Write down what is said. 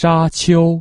沙丘。